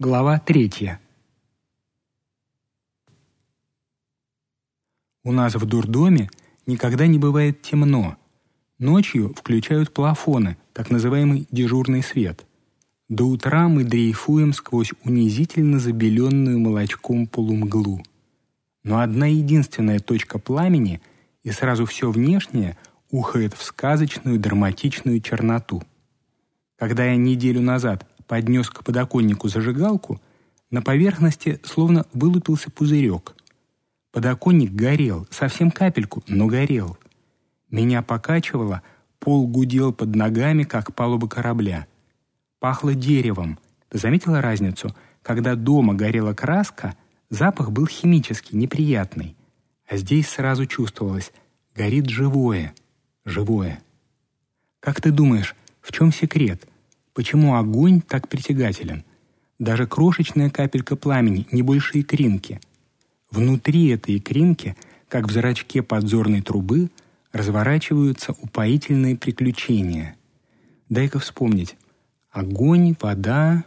Глава третья. У нас в дурдоме никогда не бывает темно. Ночью включают плафоны, так называемый дежурный свет. До утра мы дрейфуем сквозь унизительно забеленную молочком полумглу. Но одна единственная точка пламени, и сразу все внешнее ухает в сказочную драматичную черноту. Когда я неделю назад поднес к подоконнику зажигалку, на поверхности словно вылупился пузырек. Подоконник горел, совсем капельку, но горел. Меня покачивало, пол гудел под ногами, как палуба корабля. Пахло деревом. Ты заметила разницу? Когда дома горела краска, запах был химический, неприятный. А здесь сразу чувствовалось — горит живое, живое. Как ты думаешь, в чем секрет — Почему огонь так притягателен? Даже крошечная капелька пламени, не больше икринки. Внутри этой икринки, как в зрачке подзорной трубы, разворачиваются упоительные приключения. Дай-ка вспомнить. Огонь, вода,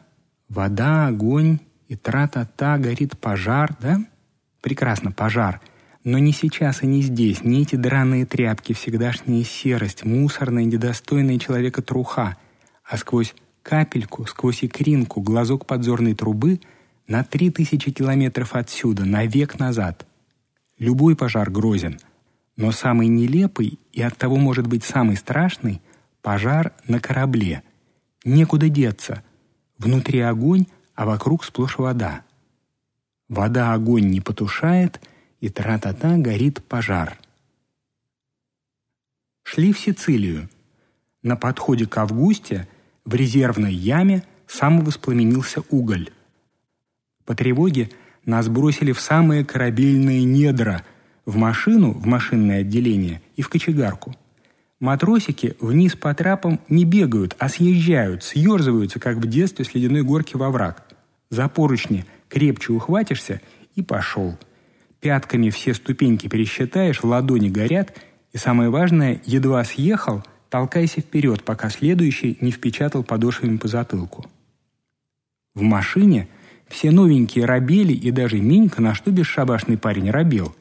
вода, огонь, и тра-та-та, горит пожар, да? Прекрасно, пожар. Но не сейчас и не здесь, не эти драные тряпки, всегдашняя серость, мусорная, недостойная человека труха — а сквозь капельку, сквозь икринку, глазок подзорной трубы на три тысячи километров отсюда, на век назад. Любой пожар грозен, но самый нелепый и оттого может быть самый страшный — пожар на корабле. Некуда деться. Внутри огонь, а вокруг сплошь вода. Вода огонь не потушает, и тра-та-та горит пожар. Шли в Сицилию. На подходе к Августе — в резервной яме самовоспламенился уголь. По тревоге нас бросили в самые корабельные недра, в машину, в машинное отделение и в кочегарку. Матросики вниз по трапам не бегают, а съезжают, съерзываются, как в детстве с ледяной горки во враг. За поручни крепче ухватишься и пошел. Пятками все ступеньки пересчитаешь, ладони горят, и самое важное, едва съехал – толкайся вперед, пока следующий не впечатал подошвами по затылку. В машине все новенькие рабели и даже Минька, на что бесшабашный парень рабел.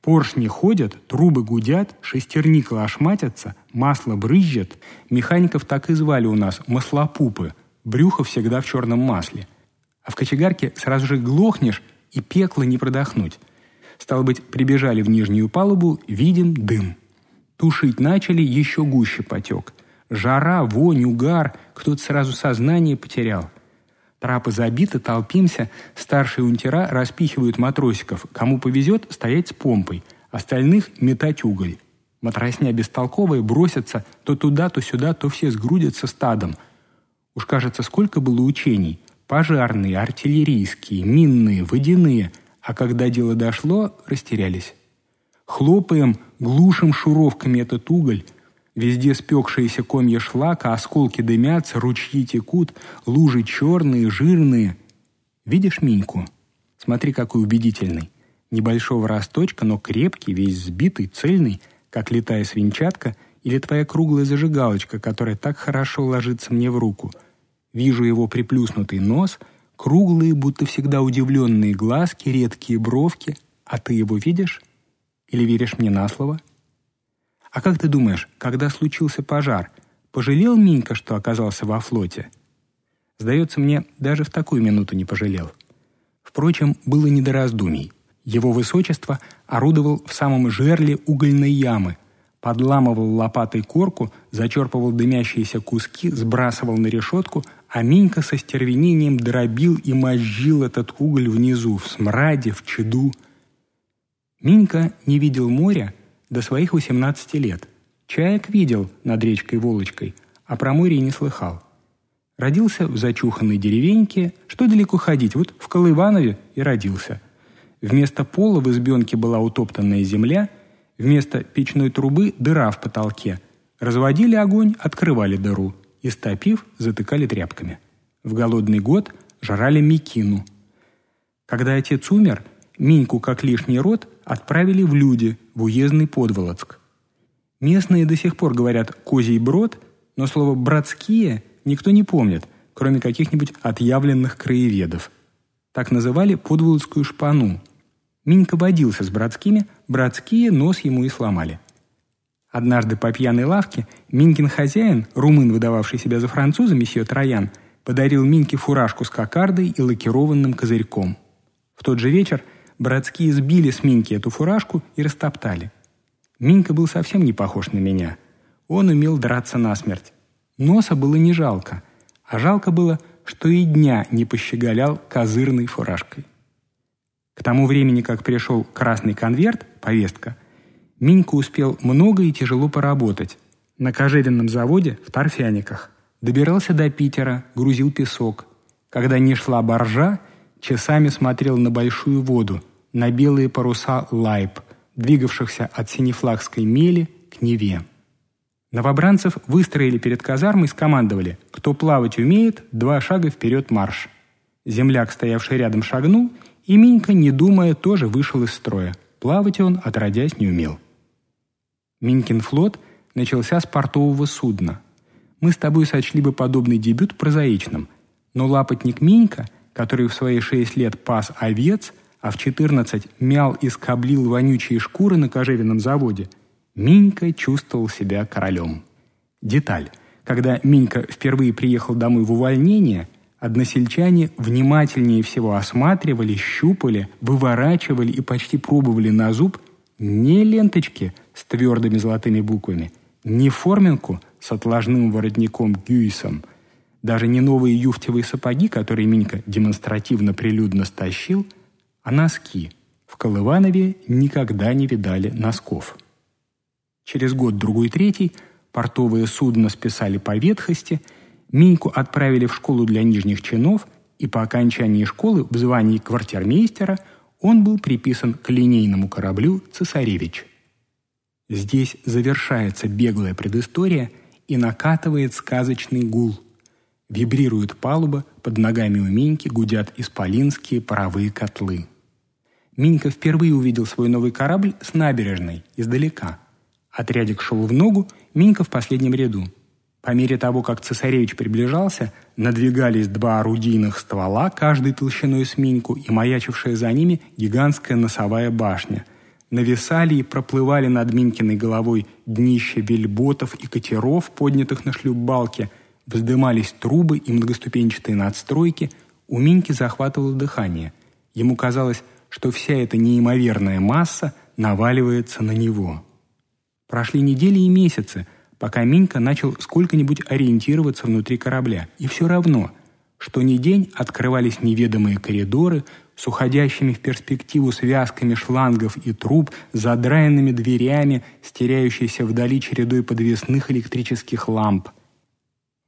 Поршни ходят, трубы гудят, шестерни клашматятся, масло брызжет. Механиков так и звали у нас маслопупы, брюхо всегда в черном масле. А в кочегарке сразу же глохнешь и пекло не продохнуть. Стало быть, прибежали в нижнюю палубу, видим дым. Тушить начали, еще гуще потек. Жара, вонь, угар, кто-то сразу сознание потерял. Трапы забиты, толпимся, старшие унтера распихивают матросиков. Кому повезет, стоять с помпой, остальных метать уголь. Матросня бестолковая бросятся то туда, то сюда, то все сгрудятся стадом. Уж кажется, сколько было учений. Пожарные, артиллерийские, минные, водяные. А когда дело дошло, растерялись. Хлопаем, глушим шуровками этот уголь. Везде спекшиеся комья шлака, осколки дымятся, ручьи текут, лужи черные, жирные. Видишь Миньку? Смотри, какой убедительный. Небольшого росточка, но крепкий, весь сбитый, цельный, как летая свинчатка, или твоя круглая зажигалочка, которая так хорошо ложится мне в руку. Вижу его приплюснутый нос, круглые, будто всегда удивленные глазки, редкие бровки. А ты его видишь? Или веришь мне на слово? А как ты думаешь, когда случился пожар, пожалел Минька, что оказался во флоте? Сдается мне, даже в такую минуту не пожалел. Впрочем, было не до раздумий. Его высочество орудовал в самом жерле угольной ямы, подламывал лопатой корку, зачерпывал дымящиеся куски, сбрасывал на решетку, а Минька со стервенением дробил и мозжил этот уголь внизу, в смраде, в чаду – Минька не видел моря до своих 18 лет. Чаек видел над речкой Волочкой, а про море не слыхал. Родился в зачуханной деревеньке, что далеко ходить, вот в Колыванове и родился. Вместо пола в избенке была утоптанная земля, вместо печной трубы дыра в потолке. Разводили огонь, открывали дыру, и, стопив, затыкали тряпками. В голодный год жрали мекину. Когда отец умер, Миньку, как лишний род, отправили в люди, в уездный Подволоцк. Местные до сих пор говорят «козий брод», но слово «братские» никто не помнит, кроме каких-нибудь отъявленных краеведов. Так называли подволодскую шпану. Минька водился с братскими, братские нос ему и сломали. Однажды по пьяной лавке Минькин хозяин, румын, выдававший себя за француза, месье Троян, подарил Миньке фуражку с кокардой и лакированным козырьком. В тот же вечер братские сбили с Миньки эту фуражку и растоптали. Минька был совсем не похож на меня. Он умел драться насмерть. Носа было не жалко, а жалко было, что и дня не пощеголял козырной фуражкой. К тому времени, как пришел красный конверт, повестка, Минька успел много и тяжело поработать. На кожевенном заводе в Торфяниках. Добирался до Питера, грузил песок. Когда не шла боржа, часами смотрел на большую воду, на белые паруса лайб, двигавшихся от Синефлагской мели к Неве. Новобранцев выстроили перед казармой и скомандовали «Кто плавать умеет, два шага вперед марш». Земляк, стоявший рядом, шагнул, и Минька, не думая, тоже вышел из строя. Плавать он, отродясь, не умел. Минькин флот начался с портового судна. Мы с тобой сочли бы подобный дебют прозаичным, но лапотник Минька, который в свои шесть лет пас овец, а в четырнадцать мял и скоблил вонючие шкуры на кожевенном заводе – Минька чувствовал себя королем. Деталь. Когда Минька впервые приехал домой в увольнение, односельчане внимательнее всего осматривали, щупали, выворачивали и почти пробовали на зуб не ленточки с твердыми золотыми буквами, не форминку с отложным воротником гюйсом, даже не новые юфтевые сапоги, которые Минька демонстративно прилюдно стащил, а носки. В Колыванове никогда не видали носков. Через год, другой, третий портовые судно списали по ветхости, Миньку отправили в школу для нижних чинов, и по окончании школы в звании квартирмейстера он был приписан к линейному кораблю «Цесаревич». Здесь завершается беглая предыстория и накатывает сказочный гул. Вибрирует палуба, под ногами у Миньки гудят исполинские паровые котлы. Минька впервые увидел свой новый корабль с набережной, издалека – Отрядик шел в ногу, Минька в последнем ряду. По мере того, как цесаревич приближался, надвигались два орудийных ствола, каждый толщиной с Миньку, и маячившая за ними гигантская носовая башня. Нависали и проплывали над Минькиной головой днища вельботов и катеров, поднятых на шлюпбалке, вздымались трубы и многоступенчатые надстройки, у Миньки захватывало дыхание. Ему казалось, что вся эта неимоверная масса наваливается на него. Прошли недели и месяцы, пока Минька начал сколько-нибудь ориентироваться внутри корабля. И все равно, что ни день открывались неведомые коридоры с уходящими в перспективу связками шлангов и труб, задраенными дверями, стеряющейся вдали чередой подвесных электрических ламп.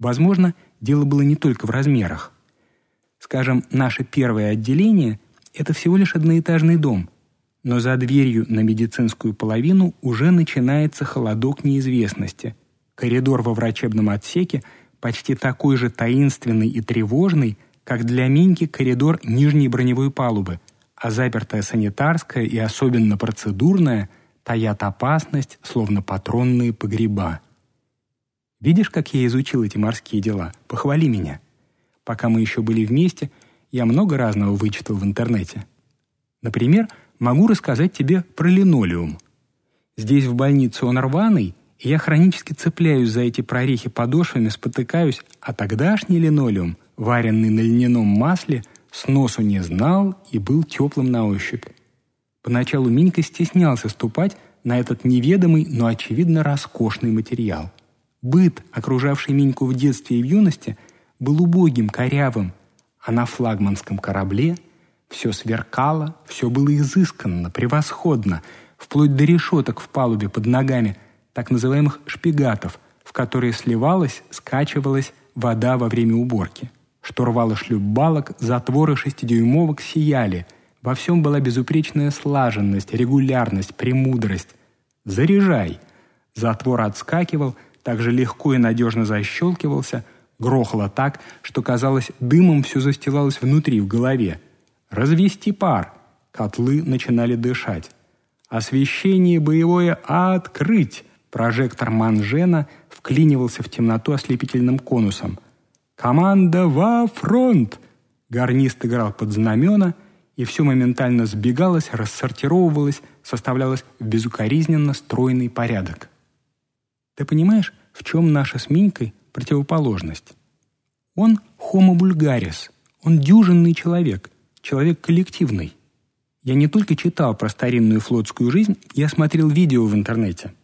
Возможно, дело было не только в размерах. Скажем, наше первое отделение – это всего лишь одноэтажный дом – но за дверью на медицинскую половину уже начинается холодок неизвестности. Коридор во врачебном отсеке почти такой же таинственный и тревожный, как для Миньки коридор нижней броневой палубы, а запертая санитарская и особенно процедурная таят опасность, словно патронные погреба. Видишь, как я изучил эти морские дела? Похвали меня. Пока мы еще были вместе, я много разного вычитал в интернете. Например, могу рассказать тебе про линолеум. Здесь в больнице он рваный, и я хронически цепляюсь за эти прорехи подошвами, спотыкаюсь, а тогдашний линолеум, варенный на льняном масле, с носу не знал и был теплым на ощупь. Поначалу Минька стеснялся ступать на этот неведомый, но очевидно роскошный материал. Быт, окружавший Миньку в детстве и в юности, был убогим, корявым, а на флагманском корабле – все сверкало, все было изысканно, превосходно, вплоть до решеток в палубе под ногами, так называемых шпигатов, в которые сливалась, скачивалась вода во время уборки. Штурвалы шлюпбалок, затворы шестидюймовок сияли. Во всем была безупречная слаженность, регулярность, премудрость. «Заряжай!» Затвор отскакивал, так же легко и надежно защелкивался, грохло так, что, казалось, дымом все застилалось внутри, в голове – Развести пар. Котлы начинали дышать. Освещение боевое открыть. Прожектор манжена вклинивался в темноту ослепительным конусом. «Команда во фронт!» Гарнист играл под знамена, и все моментально сбегалось, рассортировывалось, составлялось в безукоризненно стройный порядок. Ты понимаешь, в чем наша с Минькой противоположность? Он homo vulgaris, он дюжинный человек, человек коллективный. Я не только читал про старинную флотскую жизнь, я смотрел видео в интернете.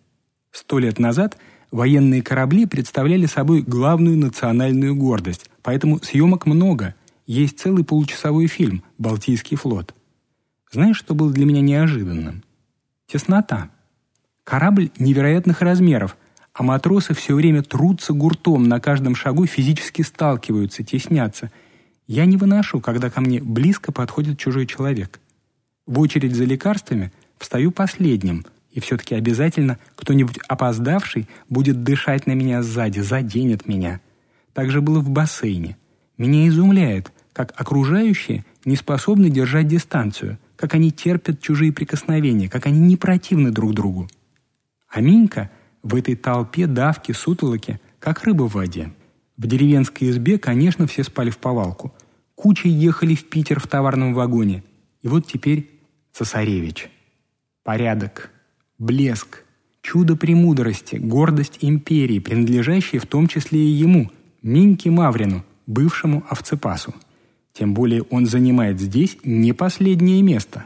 Сто лет назад военные корабли представляли собой главную национальную гордость, поэтому съемок много. Есть целый получасовой фильм «Балтийский флот». Знаешь, что было для меня неожиданным? Теснота. Корабль невероятных размеров, а матросы все время трутся гуртом, на каждом шагу физически сталкиваются, теснятся. Я не выношу, когда ко мне близко подходит чужой человек. В очередь за лекарствами встаю последним, и все-таки обязательно кто-нибудь опоздавший будет дышать на меня сзади, заденет меня. Так же было в бассейне. Меня изумляет, как окружающие не способны держать дистанцию, как они терпят чужие прикосновения, как они не противны друг другу. А Минька — в этой толпе давки, сутолоки, как рыба в воде. В деревенской избе, конечно, все спали в повалку. Кучей ехали в Питер в товарном вагоне. И вот теперь цесаревич. Порядок, блеск, чудо премудрости, гордость империи, принадлежащие в том числе и ему, Миньке Маврину, бывшему овцепасу. Тем более он занимает здесь не последнее место.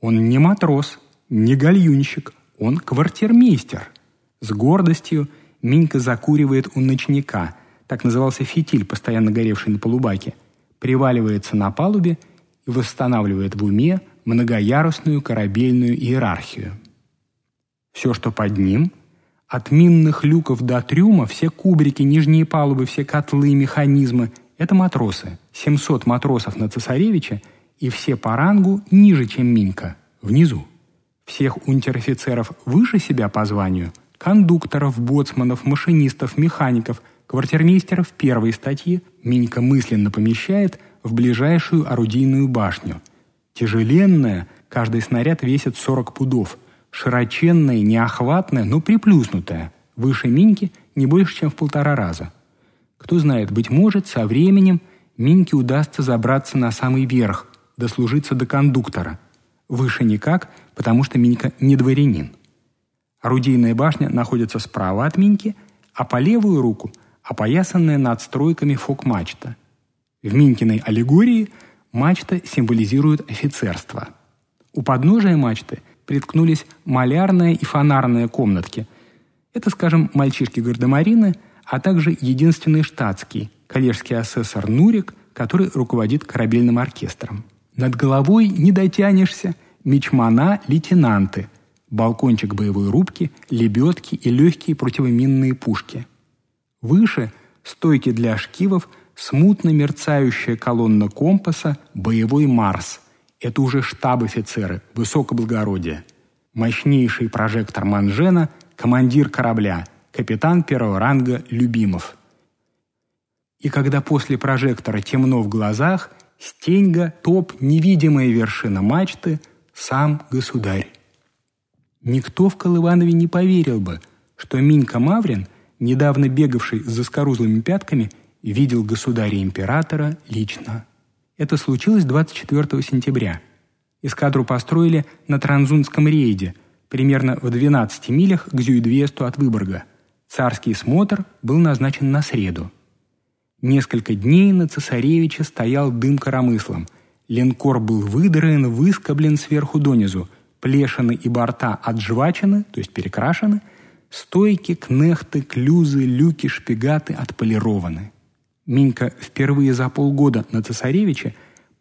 Он не матрос, не гальюнщик, он квартирмейстер – с гордостью Минька закуривает у ночника, так назывался фитиль, постоянно горевший на полубаке, приваливается на палубе и восстанавливает в уме многоярусную корабельную иерархию. Все, что под ним, от минных люков до трюма, все кубрики, нижние палубы, все котлы, механизмы – это матросы. 700 матросов на цесаревича и все по рангу ниже, чем Минька, внизу. Всех унтер-офицеров выше себя по званию кондукторов, боцманов, машинистов, механиков, квартирмейстеров первой статьи Минька мысленно помещает в ближайшую орудийную башню. Тяжеленная, каждый снаряд весит 40 пудов, широченная, неохватная, но приплюснутая, выше Миньки не больше, чем в полтора раза. Кто знает, быть может, со временем Миньке удастся забраться на самый верх, дослужиться до кондуктора. Выше никак, потому что Минька не дворянин. Орудийная башня находится справа от Миньки, а по левую руку опоясанная надстройками фок-мачта. В Минькиной аллегории мачта символизирует офицерство. У подножия мачты приткнулись малярная и фонарная комнатки. Это, скажем, мальчишки-гардемарины, а также единственный штатский, коллежский асессор Нурик, который руководит корабельным оркестром. Над головой не дотянешься, мечмана – лейтенанты – балкончик боевой рубки, лебедки и легкие противоминные пушки. Выше – стойки для шкивов, смутно мерцающая колонна компаса, боевой Марс. Это уже штаб-офицеры, высокоблагородие. Мощнейший прожектор Манжена, командир корабля, капитан первого ранга Любимов. И когда после прожектора темно в глазах, стеньга, топ, невидимая вершина мачты – сам государь. Никто в Колыванове не поверил бы, что Минька Маврин, недавно бегавший с заскорузлыми пятками, видел государя-императора лично. Это случилось 24 сентября. Эскадру построили на Транзунском рейде, примерно в 12 милях к Зюидвесту от Выборга. Царский смотр был назначен на среду. Несколько дней на цесаревича стоял дым коромыслом. Линкор был выдраен, выскоблен сверху донизу – плешины и борта отжвачены, то есть перекрашены, стойки, кнехты, клюзы, люки, шпигаты отполированы. Минька впервые за полгода на цесаревиче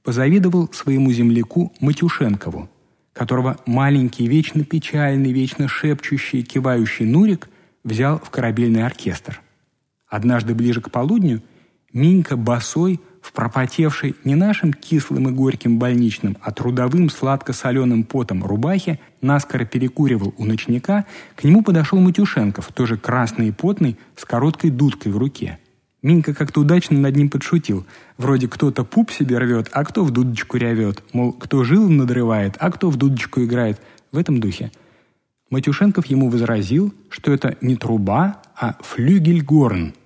позавидовал своему земляку Матюшенкову, которого маленький, вечно печальный, вечно шепчущий, кивающий Нурик взял в корабельный оркестр. Однажды ближе к полудню Минька босой – в пропотевшей не нашим кислым и горьким больничным, а трудовым сладко-соленым потом рубахе, наскоро перекуривал у ночника, к нему подошел Матюшенков, тоже красный и потный, с короткой дудкой в руке. Минька как-то удачно над ним подшутил. Вроде кто-то пуп себе рвет, а кто в дудочку ревет. Мол, кто жил надрывает, а кто в дудочку играет. В этом духе. Матюшенков ему возразил, что это не труба, а флюгельгорн –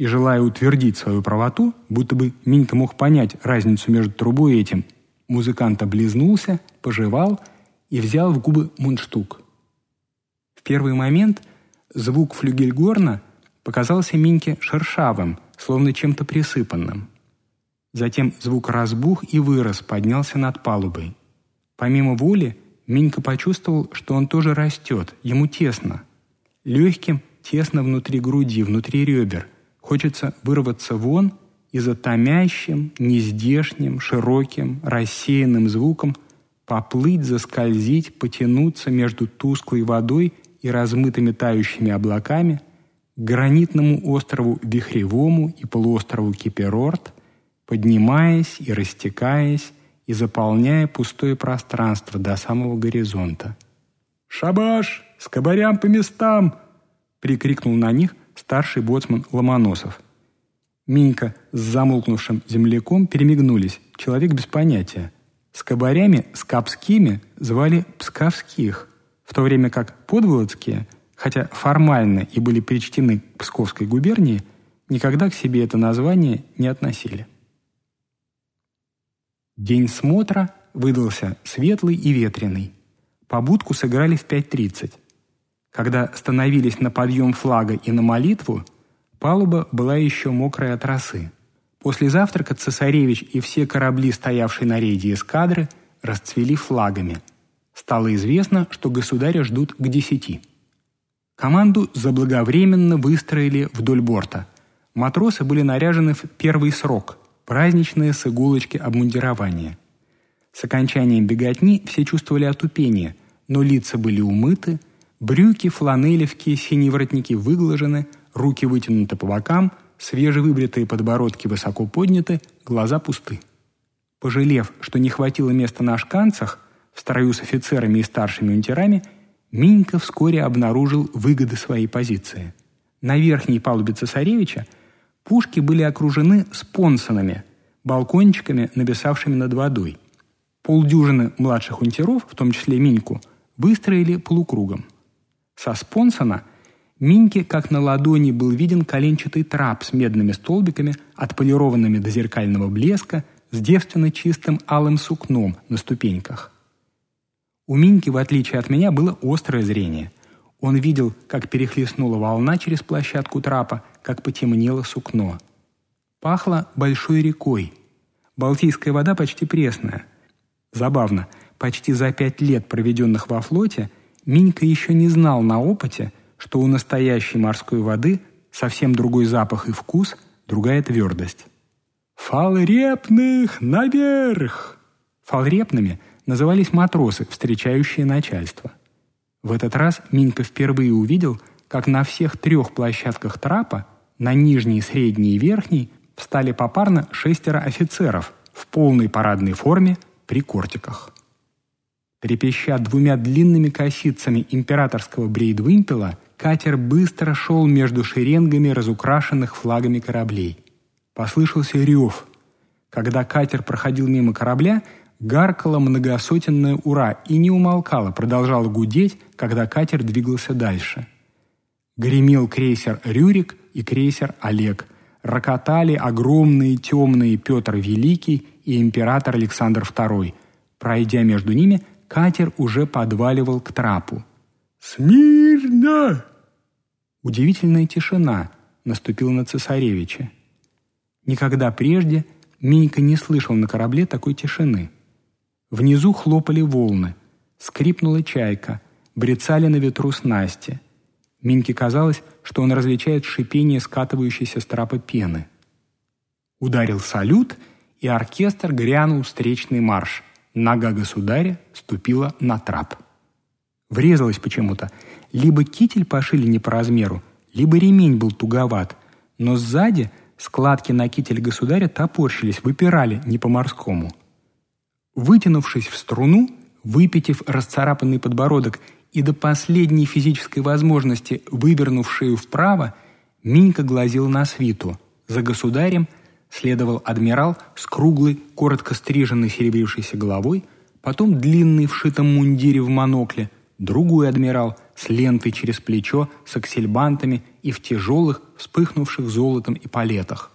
И желая утвердить свою правоту, будто бы Минька мог понять разницу между трубой и этим, музыкант облизнулся, пожевал и взял в губы мундштук. В первый момент звук флюгельгорна показался Миньке шершавым, словно чем-то присыпанным. Затем звук разбух и вырос, поднялся над палубой. Помимо воли, Минька почувствовал, что он тоже растет, ему тесно. Легким, тесно внутри груди, внутри ребер – Хочется вырваться вон и за нездешним, широким, рассеянным звуком поплыть, заскользить, потянуться между тусклой водой и размытыми тающими облаками к гранитному острову Вихревому и полуострову Киперорт, поднимаясь и растекаясь и заполняя пустое пространство до самого горизонта. «Шабаш! С кабарям по местам!» — прикрикнул на них старший боцман Ломоносов. Минька с замолкнувшим земляком перемигнулись, человек без понятия. С кабарями, скапскими звали псковских, в то время как подволоцкие, хотя формально и были причтены к Псковской губернии, никогда к себе это название не относили. День смотра выдался светлый и ветреный. Побудку сыграли в 5.30. Когда становились на подъем флага и на молитву, палуба была еще мокрая от росы. После завтрака цесаревич и все корабли, стоявшие на рейде эскадры, расцвели флагами. Стало известно, что государя ждут к десяти. Команду заблаговременно выстроили вдоль борта. Матросы были наряжены в первый срок – праздничные с иголочки обмундирования. С окончанием беготни все чувствовали отупение, но лица были умыты – Брюки, фланелевки, синие воротники выглажены, руки вытянуты по бокам, свежевыбритые подбородки высоко подняты, глаза пусты. Пожалев, что не хватило места на шканцах, в строю с офицерами и старшими унтерами, Минька вскоре обнаружил выгоды своей позиции. На верхней палубе цесаревича пушки были окружены спонсонами, балкончиками, написавшими над водой. Полдюжины младших унтеров, в том числе Миньку, выстроили полукругом – со спонсона Миньке, как на ладони, был виден коленчатый трап с медными столбиками, отполированными до зеркального блеска, с девственно чистым алым сукном на ступеньках. У Миньки, в отличие от меня, было острое зрение. Он видел, как перехлестнула волна через площадку трапа, как потемнело сукно. Пахло большой рекой. Балтийская вода почти пресная. Забавно, почти за пять лет, проведенных во флоте, Минька еще не знал на опыте, что у настоящей морской воды совсем другой запах и вкус, другая твердость. «Фалрепных наверх!» Фалрепными назывались матросы, встречающие начальство. В этот раз Минька впервые увидел, как на всех трех площадках трапа, на нижней, средней и верхней, встали попарно шестеро офицеров в полной парадной форме при кортиках. Трепеща двумя длинными косицами императорского брейдвимпела, катер быстро шел между шеренгами разукрашенных флагами кораблей. Послышался рев. Когда катер проходил мимо корабля, гаркало многосотенное «Ура» и не умолкало, продолжало гудеть, когда катер двигался дальше. Гремел крейсер «Рюрик» и крейсер «Олег». Рокотали огромные темные Петр Великий и император Александр II. Пройдя между ними, катер уже подваливал к трапу. «Смирно!» Удивительная тишина наступила на цесаревича. Никогда прежде Минька не слышал на корабле такой тишины. Внизу хлопали волны, скрипнула чайка, брецали на ветру снасти. Миньке казалось, что он различает шипение скатывающейся с трапа пены. Ударил салют, и оркестр грянул встречный марш – Нога государя ступила на трап. Врезалась почему-то. Либо китель пошили не по размеру, либо ремень был туговат, но сзади складки на китель государя топорщились, выпирали не по-морскому. Вытянувшись в струну, выпитив расцарапанный подбородок и до последней физической возможности вывернув шею вправо, Минька глазил на свиту. За государем – следовал адмирал с круглой, коротко стриженной серебрившейся головой, потом длинный в шитом мундире в монокле, другой адмирал с лентой через плечо, с аксельбантами и в тяжелых, вспыхнувших золотом и палетах.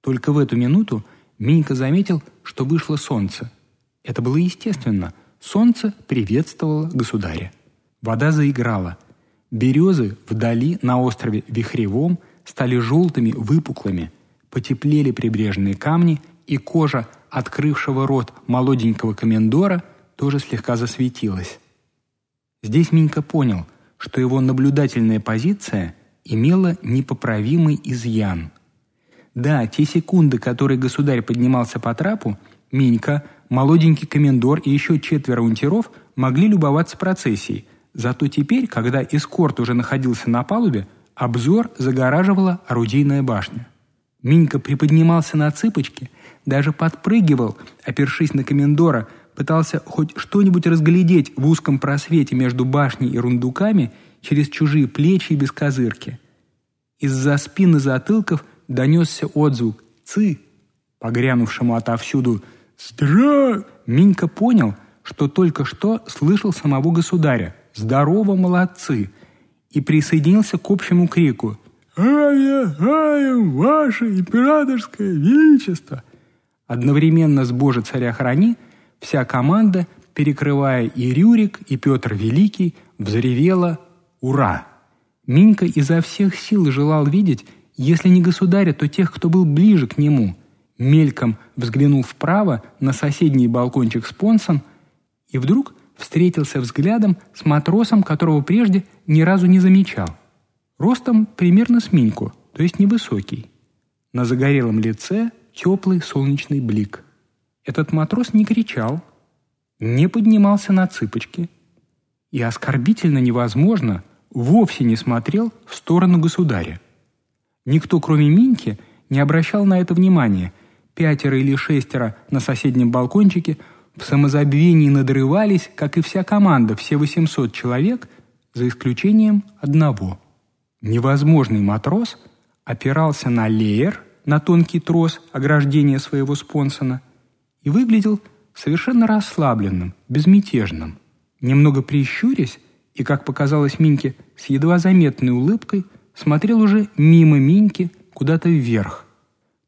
Только в эту минуту Минька заметил, что вышло солнце. Это было естественно. Солнце приветствовало государя. Вода заиграла. Березы вдали на острове Вихревом стали желтыми, выпуклыми. Потеплели прибрежные камни, и кожа открывшего рот молоденького комендора тоже слегка засветилась. Здесь Минька понял, что его наблюдательная позиция имела непоправимый изъян. Да, те секунды, которые государь поднимался по трапу, Минька, молоденький комендор и еще четверо унтеров могли любоваться процессией. Зато теперь, когда эскорт уже находился на палубе, обзор загораживала орудийная башня. Минька приподнимался на цыпочки, даже подпрыгивал, опершись на комендора – пытался хоть что-нибудь разглядеть в узком просвете между башней и рундуками через чужие плечи и без козырки. Из-за спины затылков донесся отзвук «Цы!», погрянувшему отовсюду «Здра!». Минька понял, что только что слышал самого государя «Здорово, молодцы!» и присоединился к общему крику «Авиа, авиа, ваше императорское величество!» Одновременно с «Боже, царя храни» Вся команда, перекрывая и Рюрик, и Петр Великий, взревела «Ура!». Минька изо всех сил желал видеть, если не государя, то тех, кто был ближе к нему. Мельком взглянул вправо на соседний балкончик с понсом и вдруг встретился взглядом с матросом, которого прежде ни разу не замечал. Ростом примерно с Миньку, то есть невысокий. На загорелом лице теплый солнечный блик. Этот матрос не кричал, не поднимался на цыпочки и оскорбительно невозможно вовсе не смотрел в сторону государя. Никто, кроме Миньки, не обращал на это внимания. Пятеро или шестеро на соседнем балкончике в самозабвении надрывались, как и вся команда, все 800 человек, за исключением одного. Невозможный матрос опирался на леер, на тонкий трос ограждения своего спонсона – и выглядел совершенно расслабленным, безмятежным. Немного прищурясь и, как показалось Миньке, с едва заметной улыбкой, смотрел уже мимо Миньки куда-то вверх.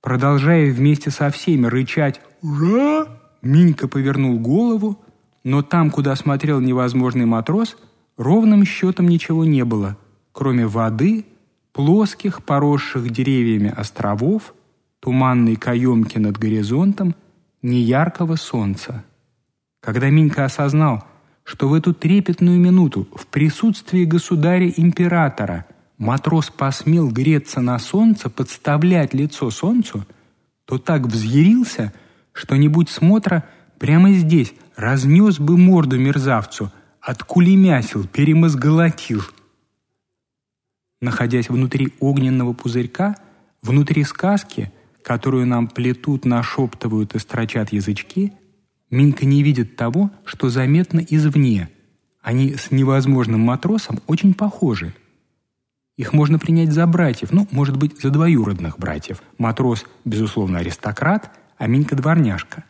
Продолжая вместе со всеми рычать «Ура!», Минька повернул голову, но там, куда смотрел невозможный матрос, ровным счетом ничего не было, кроме воды, плоских, поросших деревьями островов, туманной каемки над горизонтом – неяркого солнца. Когда Минька осознал, что в эту трепетную минуту в присутствии государя-императора матрос посмел греться на солнце, подставлять лицо солнцу, то так взъярился, что не будь смотра, прямо здесь разнес бы морду мерзавцу, откулемясил, перемозголотил. Находясь внутри огненного пузырька, внутри сказки – которую нам плетут, нашептывают и строчат язычки, Минька не видит того, что заметно извне. Они с невозможным матросом очень похожи. Их можно принять за братьев, ну, может быть, за двоюродных братьев. Матрос, безусловно, аристократ, а Минька – дворняжка.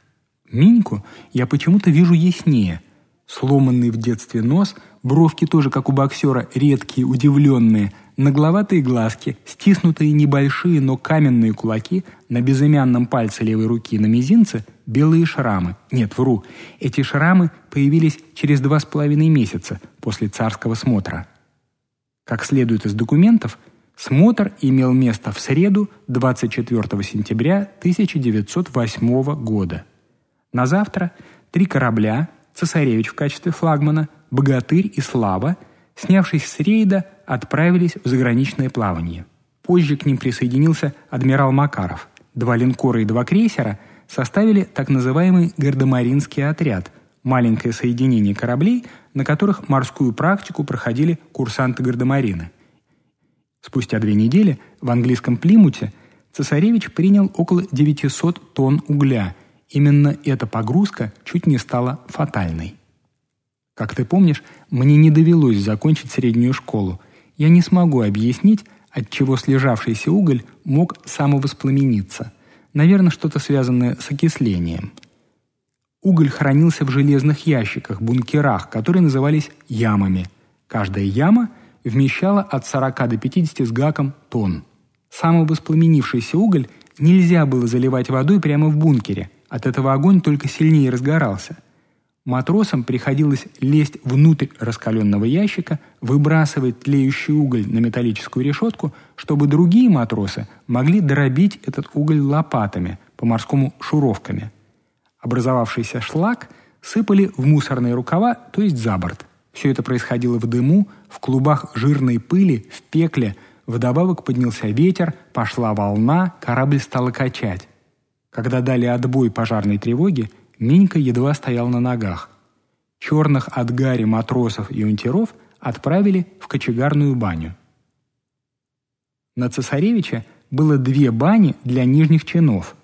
Миньку я почему-то вижу яснее. Сломанный в детстве нос, бровки тоже, как у боксера, редкие, удивленные – нагловатые глазки, стиснутые небольшие, но каменные кулаки, на безымянном пальце левой руки на мизинце белые шрамы. Нет, вру, эти шрамы появились через два с половиной месяца после царского смотра. Как следует из документов, смотр имел место в среду 24 сентября 1908 года. На завтра три корабля, цесаревич в качестве флагмана, богатырь и слава, снявшись с рейда, отправились в заграничное плавание. Позже к ним присоединился адмирал Макаров. Два линкора и два крейсера составили так называемый Гардемаринский отряд – маленькое соединение кораблей, на которых морскую практику проходили курсанты Гардемарина. Спустя две недели в английском Плимуте цесаревич принял около 900 тонн угля. Именно эта погрузка чуть не стала фатальной. Как ты помнишь, мне не довелось закончить среднюю школу, я не смогу объяснить, от чего слежавшийся уголь мог самовоспламениться. Наверное, что-то связанное с окислением. Уголь хранился в железных ящиках, бункерах, которые назывались ямами. Каждая яма вмещала от 40 до 50 с гаком тонн. Самый воспламенившийся уголь нельзя было заливать водой прямо в бункере. От этого огонь только сильнее разгорался. Матросам приходилось лезть внутрь раскаленного ящика, выбрасывать тлеющий уголь на металлическую решетку, чтобы другие матросы могли дробить этот уголь лопатами, по-морскому шуровками. Образовавшийся шлак сыпали в мусорные рукава, то есть за борт. Все это происходило в дыму, в клубах жирной пыли, в пекле. Вдобавок поднялся ветер, пошла волна, корабль стал качать. Когда дали отбой пожарной тревоги, Минька едва стоял на ногах. Черных от гари матросов и унтеров отправили в кочегарную баню. На цесаревича было две бани для нижних чинов.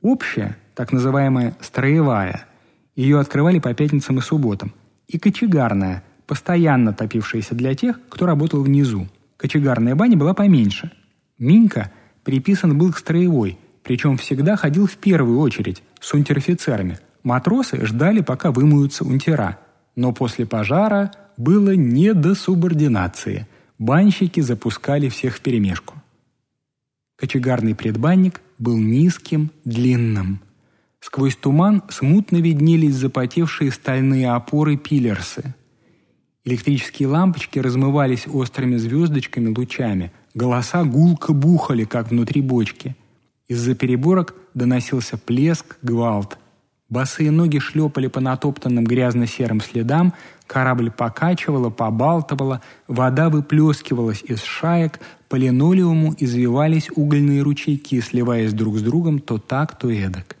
Общая, так называемая строевая, ее открывали по пятницам и субботам, и кочегарная, постоянно топившаяся для тех, кто работал внизу. Кочегарная баня была поменьше. Минька приписан был к строевой, причем всегда ходил в первую очередь с унтер-офицерами, Матросы ждали, пока вымоются унтера. Но после пожара было не до субординации. Банщики запускали всех вперемешку. Кочегарный предбанник был низким, длинным. Сквозь туман смутно виднелись запотевшие стальные опоры пилерсы. Электрические лампочки размывались острыми звездочками лучами. Голоса гулко бухали, как внутри бочки. Из-за переборок доносился плеск, гвалт – Босые ноги шлепали по натоптанным грязно-серым следам, корабль покачивало, побалтывало, вода выплескивалась из шаек, по линолеуму извивались угольные ручейки, сливаясь друг с другом то так, то эдак.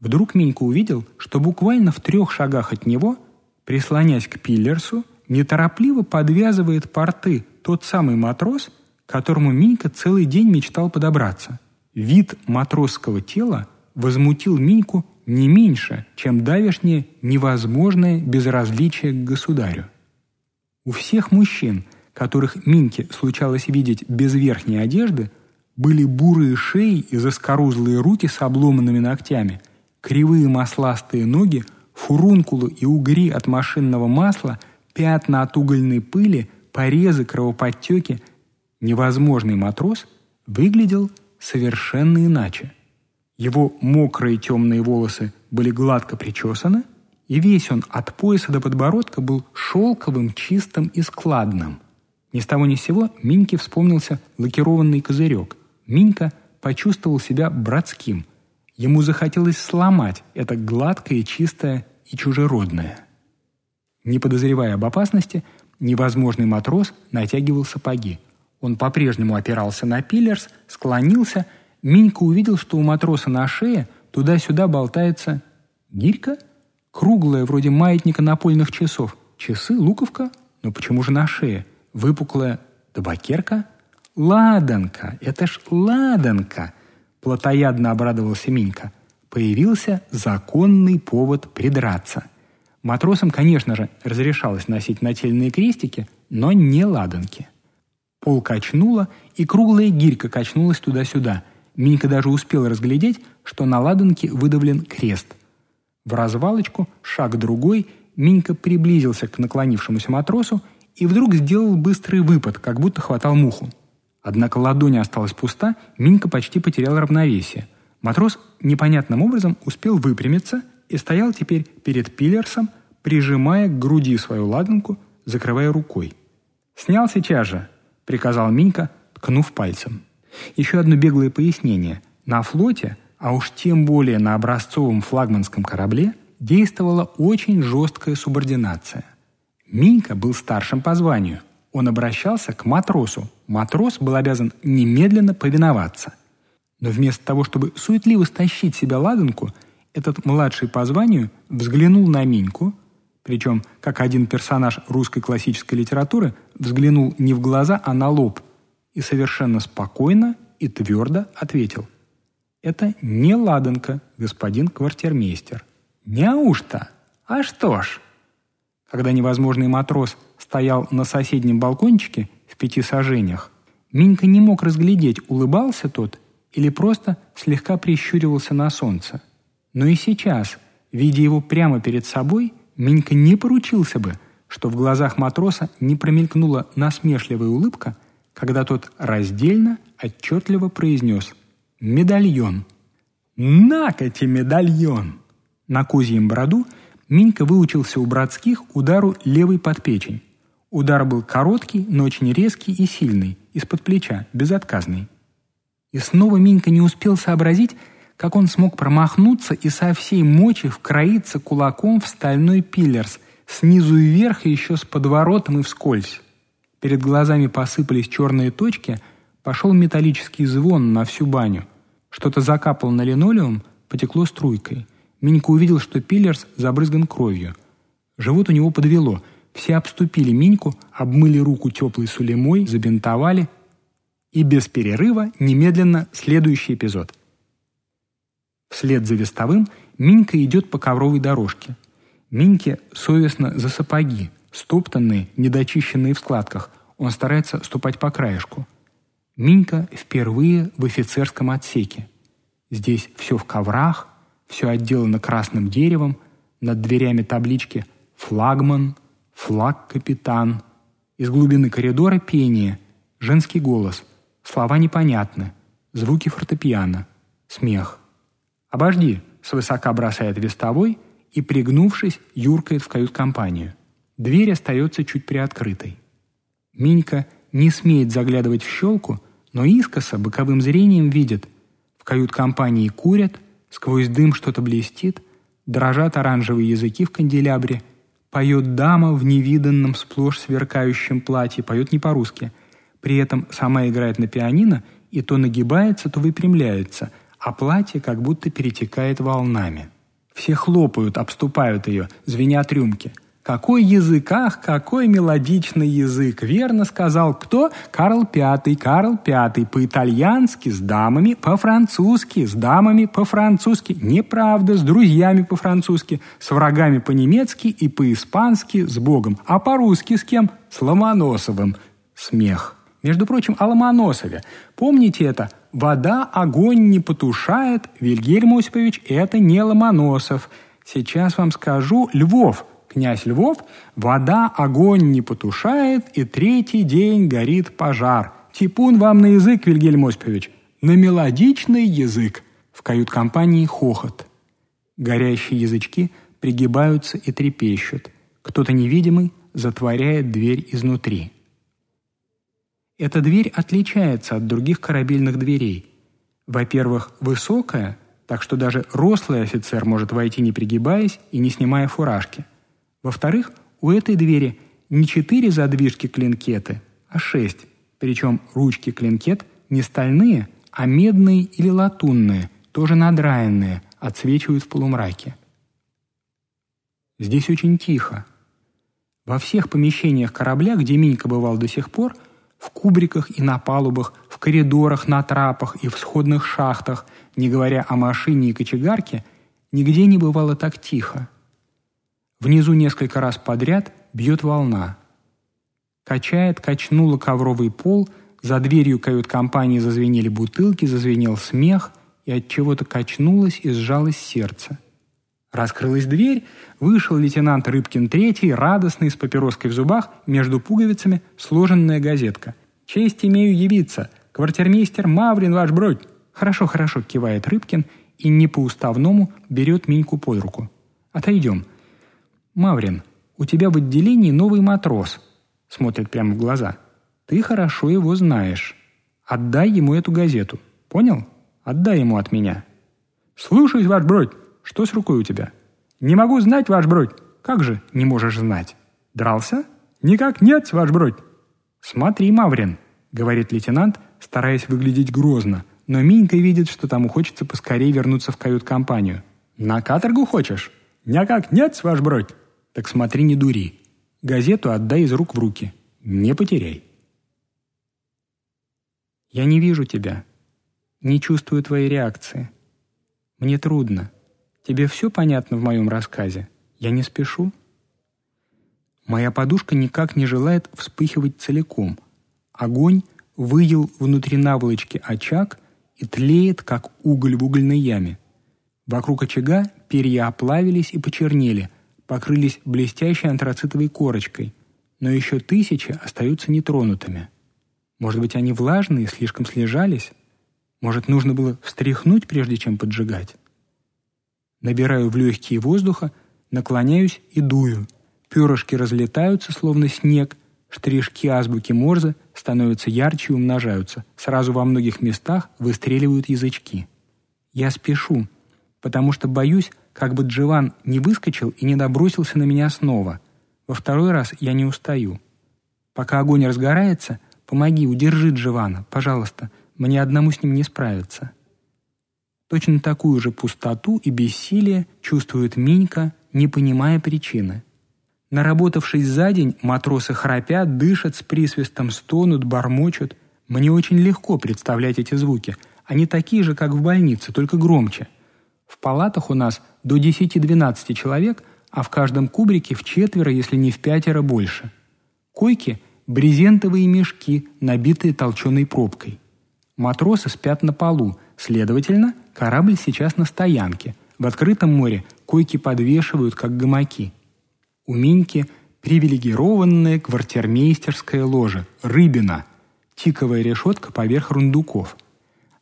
Вдруг Минька увидел, что буквально в трех шагах от него, прислонясь к пиллерсу, неторопливо подвязывает порты тот самый матрос, которому Минька целый день мечтал подобраться. Вид матросского тела возмутил Миньку не меньше, чем давешнее невозможное безразличие к государю. У всех мужчин, которых Минке случалось видеть без верхней одежды, были бурые шеи и заскорузлые руки с обломанными ногтями, кривые масластые ноги, фурункулы и угри от машинного масла, пятна от угольной пыли, порезы, кровоподтеки. Невозможный матрос выглядел совершенно иначе – его мокрые темные волосы были гладко причесаны, и весь он от пояса до подбородка был шелковым, чистым и складным. Ни с того ни с сего Миньке вспомнился лакированный козырек. Минька почувствовал себя братским. Ему захотелось сломать это гладкое, чистое и чужеродное. Не подозревая об опасности, невозможный матрос натягивал сапоги. Он по-прежнему опирался на пиллерс, склонился – Минька увидел, что у матроса на шее туда-сюда болтается гирька, круглая, вроде маятника напольных часов. Часы, луковка, но почему же на шее? Выпуклая табакерка? Ладанка, это ж ладанка! Платоядно обрадовался Минька. Появился законный повод придраться. Матросам, конечно же, разрешалось носить нательные крестики, но не ладанки. Пол качнуло, и круглая гирька качнулась туда-сюда – Минька даже успел разглядеть, что на ладанке выдавлен крест. В развалочку, шаг другой, Минька приблизился к наклонившемуся матросу и вдруг сделал быстрый выпад, как будто хватал муху. Однако ладонь осталась пуста, Минька почти потерял равновесие. Матрос непонятным образом успел выпрямиться и стоял теперь перед пиллерсом, прижимая к груди свою ладанку, закрывая рукой. «Снял сейчас же!» — приказал Минька, ткнув пальцем. Еще одно беглое пояснение. На флоте, а уж тем более на образцовом флагманском корабле, действовала очень жесткая субординация. Минька был старшим по званию. Он обращался к матросу. Матрос был обязан немедленно повиноваться. Но вместо того, чтобы суетливо стащить себя ладанку, этот младший по званию взглянул на Миньку, причем, как один персонаж русской классической литературы, взглянул не в глаза, а на лоб – и совершенно спокойно и твердо ответил. «Это не ладанка, господин квартирмейстер». «Неужто? А что ж?» Когда невозможный матрос стоял на соседнем балкончике в пяти сажениях, Минька не мог разглядеть, улыбался тот или просто слегка прищуривался на солнце. Но и сейчас, Видя его прямо перед собой, Минька не поручился бы, что в глазах матроса не промелькнула насмешливая улыбка, когда тот раздельно, отчетливо произнес «Медальон». «На-кате медальон!» На козьем броду Минька выучился у братских удару левой под печень. Удар был короткий, но очень резкий и сильный, из-под плеча, безотказный. И снова Минька не успел сообразить, как он смог промахнуться и со всей мочи вкроиться кулаком в стальной пиллерс, снизу и вверх и еще с подворотом и вскользь. Перед глазами посыпались черные точки, пошел металлический звон на всю баню. Что-то закапал на линолеум, потекло струйкой. Минька увидел, что Пиллерс забрызган кровью. Живот у него подвело. Все обступили Миньку, обмыли руку теплой сулемой, забинтовали. И без перерыва немедленно следующий эпизод. Вслед за вестовым Минька идет по ковровой дорожке. Миньке совестно за сапоги, стоптанные, недочищенные в складках. Он старается ступать по краешку. Минька впервые в офицерском отсеке. Здесь все в коврах, все отделано красным деревом, над дверями таблички «Флагман», «Флаг-капитан». Из глубины коридора пение, женский голос, слова непонятны, звуки фортепиано, смех. «Обожди», — свысока бросает вестовой и, пригнувшись, юркает в кают-компанию. Дверь остается чуть приоткрытой. Минька не смеет заглядывать в щелку, но искоса боковым зрением видит. В кают-компании курят — Сквозь дым что-то блестит, дрожат оранжевые языки в канделябре. Поет дама в невиданном сплошь сверкающем платье, поет не по-русски. При этом сама играет на пианино и то нагибается, то выпрямляется, а платье как будто перетекает волнами. Все хлопают, обступают ее, звенят рюмки – какой язык, ах, какой мелодичный язык! Верно сказал кто? Карл Пятый, Карл Пятый. По-итальянски с дамами, по-французски с дамами, по-французски. Неправда, с друзьями по-французски, с врагами по-немецки и по-испански с Богом. А по-русски с кем? С Ломоносовым. Смех. Между прочим, о Ломоносове. Помните это? «Вода огонь не потушает». Вильгельм Осипович, это не Ломоносов. Сейчас вам скажу Львов – князь Львов, вода огонь не потушает, и третий день горит пожар. Типун вам на язык, Вильгельм Осипович, на мелодичный язык. В кают-компании хохот. Горящие язычки пригибаются и трепещут. Кто-то невидимый затворяет дверь изнутри. Эта дверь отличается от других корабельных дверей. Во-первых, высокая, так что даже рослый офицер может войти не пригибаясь и не снимая фуражки. Во-вторых, у этой двери не четыре задвижки клинкеты, а шесть, причем ручки клинкет не стальные, а медные или латунные, тоже надраенные, отсвечивают в полумраке. Здесь очень тихо. Во всех помещениях корабля, где Минька бывал до сих пор, в кубриках и на палубах, в коридорах, на трапах и в сходных шахтах, не говоря о машине и кочегарке, нигде не бывало так тихо. Внизу несколько раз подряд бьет волна. Качает, качнула ковровый пол, за дверью кают-компании зазвенели бутылки, зазвенел смех, и от чего-то качнулось и сжалось сердце. Раскрылась дверь, вышел лейтенант Рыбкин третий, радостный, с папироской в зубах, между пуговицами сложенная газетка. «Честь имею явиться! Квартирмейстер Маврин ваш бродь!» «Хорошо, хорошо», — кивает Рыбкин и не по-уставному берет Миньку под руку. «Отойдем. «Маврин, у тебя в отделении новый матрос», — смотрит прямо в глаза. «Ты хорошо его знаешь. Отдай ему эту газету. Понял? Отдай ему от меня». «Слушаюсь, ваш бродь. Что с рукой у тебя?» «Не могу знать, ваш бродь». «Как же не можешь знать?» «Дрался?» «Никак нет, ваш бродь». «Смотри, Маврин», — говорит лейтенант, стараясь выглядеть грозно, но Минька видит, что тому хочется поскорее вернуться в кают-компанию. «На каторгу хочешь?» «Никак нет, ваш бродь». Так смотри, не дури. Газету отдай из рук в руки. Не потеряй. Я не вижу тебя. Не чувствую твоей реакции. Мне трудно. Тебе все понятно в моем рассказе? Я не спешу? Моя подушка никак не желает вспыхивать целиком. Огонь выел внутри наволочки очаг и тлеет, как уголь в угольной яме. Вокруг очага перья оплавились и почернели, покрылись блестящей антрацитовой корочкой, но еще тысячи остаются нетронутыми. Может быть, они влажные, слишком слежались? Может, нужно было встряхнуть, прежде чем поджигать? Набираю в легкие воздуха, наклоняюсь и дую. Перышки разлетаются, словно снег, штришки азбуки Морзе становятся ярче и умножаются. Сразу во многих местах выстреливают язычки. Я спешу, потому что боюсь, как бы Дживан не выскочил и не набросился на меня снова. Во второй раз я не устаю. Пока огонь разгорается, помоги, удержи Дживана, пожалуйста, мне одному с ним не справиться. Точно такую же пустоту и бессилие чувствует Минька, не понимая причины. Наработавшись за день, матросы храпят, дышат с присвистом, стонут, бормочут. Мне очень легко представлять эти звуки. Они такие же, как в больнице, только громче. В палатах у нас до 10-12 человек, а в каждом кубрике в четверо, если не в пятеро больше. Койки – брезентовые мешки, набитые толченой пробкой. Матросы спят на полу, следовательно, Корабль сейчас на стоянке. В открытом море койки подвешивают, как гамаки. У Миньки привилегированная квартирмейстерская ложа, рыбина, тиковая решетка поверх рундуков.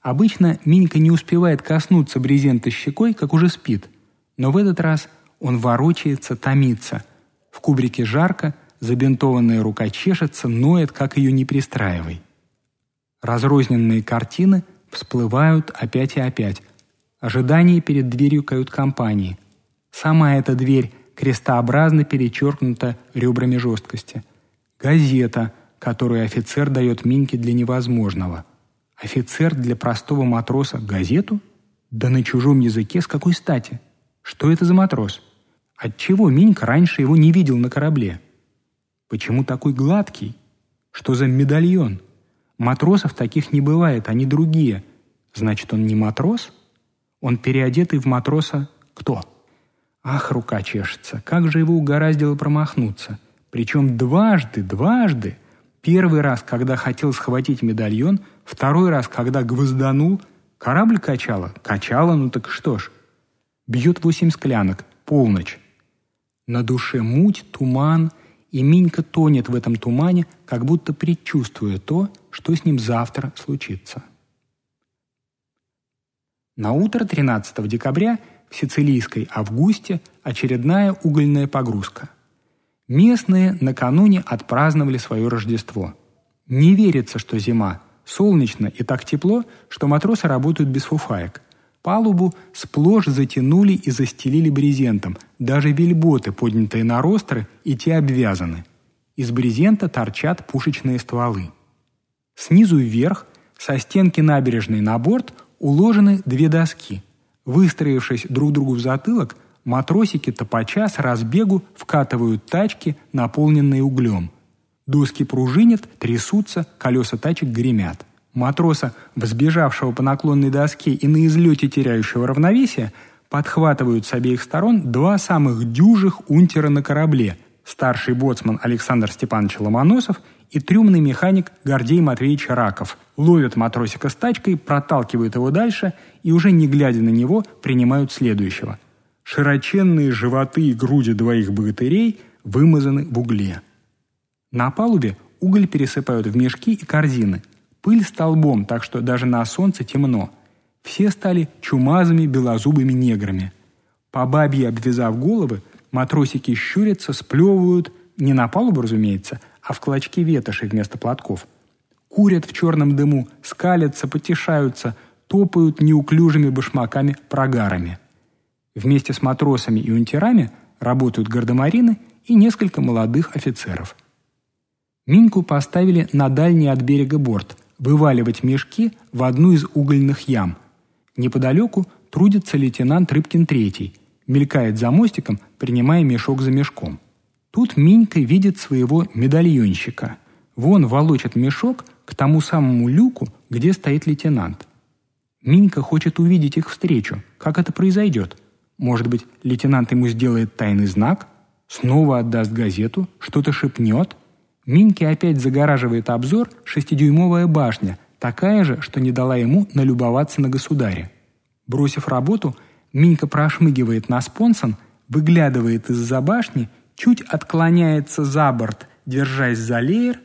Обычно Минька не успевает коснуться брезента щекой, как уже спит. Но в этот раз он ворочается, томится. В кубрике жарко, забинтованная рука чешется, ноет, как ее не пристраивай. Разрозненные картины – всплывают опять и опять. Ожидание перед дверью кают-компании. Сама эта дверь крестообразно перечеркнута ребрами жесткости. Газета, которую офицер дает Миньке для невозможного. Офицер для простого матроса газету? Да на чужом языке с какой стати? Что это за матрос? Отчего Минька раньше его не видел на корабле? Почему такой гладкий? Что за медальон? Матросов таких не бывает, они другие. Значит, он не матрос? Он переодетый в матроса кто? Ах, рука чешется. Как же его угораздило промахнуться? Причем дважды, дважды. Первый раз, когда хотел схватить медальон, второй раз, когда гвозданул. Корабль качало? Качало, ну так что ж. Бьет восемь склянок. Полночь. На душе муть, туман, и Минька тонет в этом тумане, как будто предчувствуя то, что с ним завтра случится. На утро 13 декабря в сицилийской Августе очередная угольная погрузка. Местные накануне отпраздновали свое Рождество. Не верится, что зима. Солнечно и так тепло, что матросы работают без фуфаек. Палубу сплошь затянули и застелили брезентом. Даже вельботы, поднятые на ростры, и те обвязаны. Из брезента торчат пушечные стволы. Снизу вверх, со стенки набережной на борт, уложены две доски. Выстроившись друг другу в затылок, матросики топача с разбегу вкатывают тачки, наполненные углем. Доски пружинят, трясутся, колеса тачек гремят. Матроса, взбежавшего по наклонной доске и на излете теряющего равновесие, подхватывают с обеих сторон два самых дюжих унтера на корабле – старший боцман Александр Степанович Ломоносов и трюмный механик Гордей Матвеевич Раков ловят матросика с тачкой, проталкивают его дальше и уже не глядя на него принимают следующего. Широченные животы и груди двоих богатырей вымазаны в угле. На палубе уголь пересыпают в мешки и корзины. Пыль столбом, так что даже на солнце темно. Все стали чумазыми белозубыми неграми. По бабье обвязав головы, матросики щурятся, сплевывают, не на палубу, разумеется, а в клочки ветоши вместо платков. Курят в черном дыму, скалятся, потешаются, топают неуклюжими башмаками-прогарами. Вместе с матросами и унтерами работают гардемарины и несколько молодых офицеров. Миньку поставили на дальний от берега борт, вываливать мешки в одну из угольных ям. Неподалеку трудится лейтенант Рыбкин третий, мелькает за мостиком, принимая мешок за мешком. Тут Минька видит своего медальонщика. Вон волочит мешок к тому самому люку, где стоит лейтенант. Минька хочет увидеть их встречу. Как это произойдет? Может быть, лейтенант ему сделает тайный знак? Снова отдаст газету? Что-то шепнет? Миньке опять загораживает обзор шестидюймовая башня, такая же, что не дала ему налюбоваться на государя. Бросив работу, Минька прошмыгивает на спонсон, выглядывает из-за башни, чуть отклоняется за борт, держась за леер,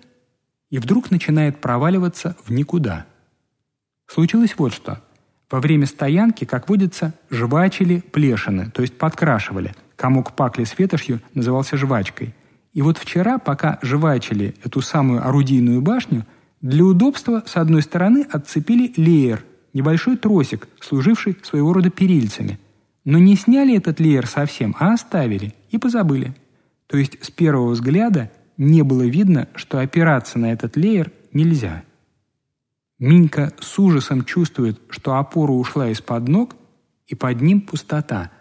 и вдруг начинает проваливаться в никуда. Случилось вот что. Во время стоянки, как водится, жвачили плешины, то есть подкрашивали. Комок пакли с ветошью назывался жвачкой. И вот вчера, пока жвачили эту самую орудийную башню, для удобства с одной стороны отцепили леер, небольшой тросик, служивший своего рода перильцами. Но не сняли этот леер совсем, а оставили и позабыли. То есть с первого взгляда не было видно, что опираться на этот леер нельзя. Минька с ужасом чувствует, что опора ушла из-под ног, и под ним пустота.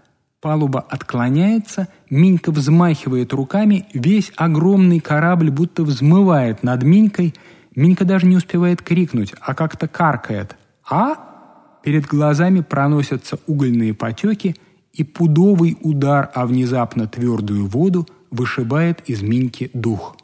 Палуба отклоняется, Минька взмахивает руками, весь огромный корабль будто взмывает над Минькой. Минька даже не успевает крикнуть, а как-то каркает. «А?» Перед глазами проносятся угольные потеки, и пудовый удар о внезапно твердую воду вышибает из Миньки дух –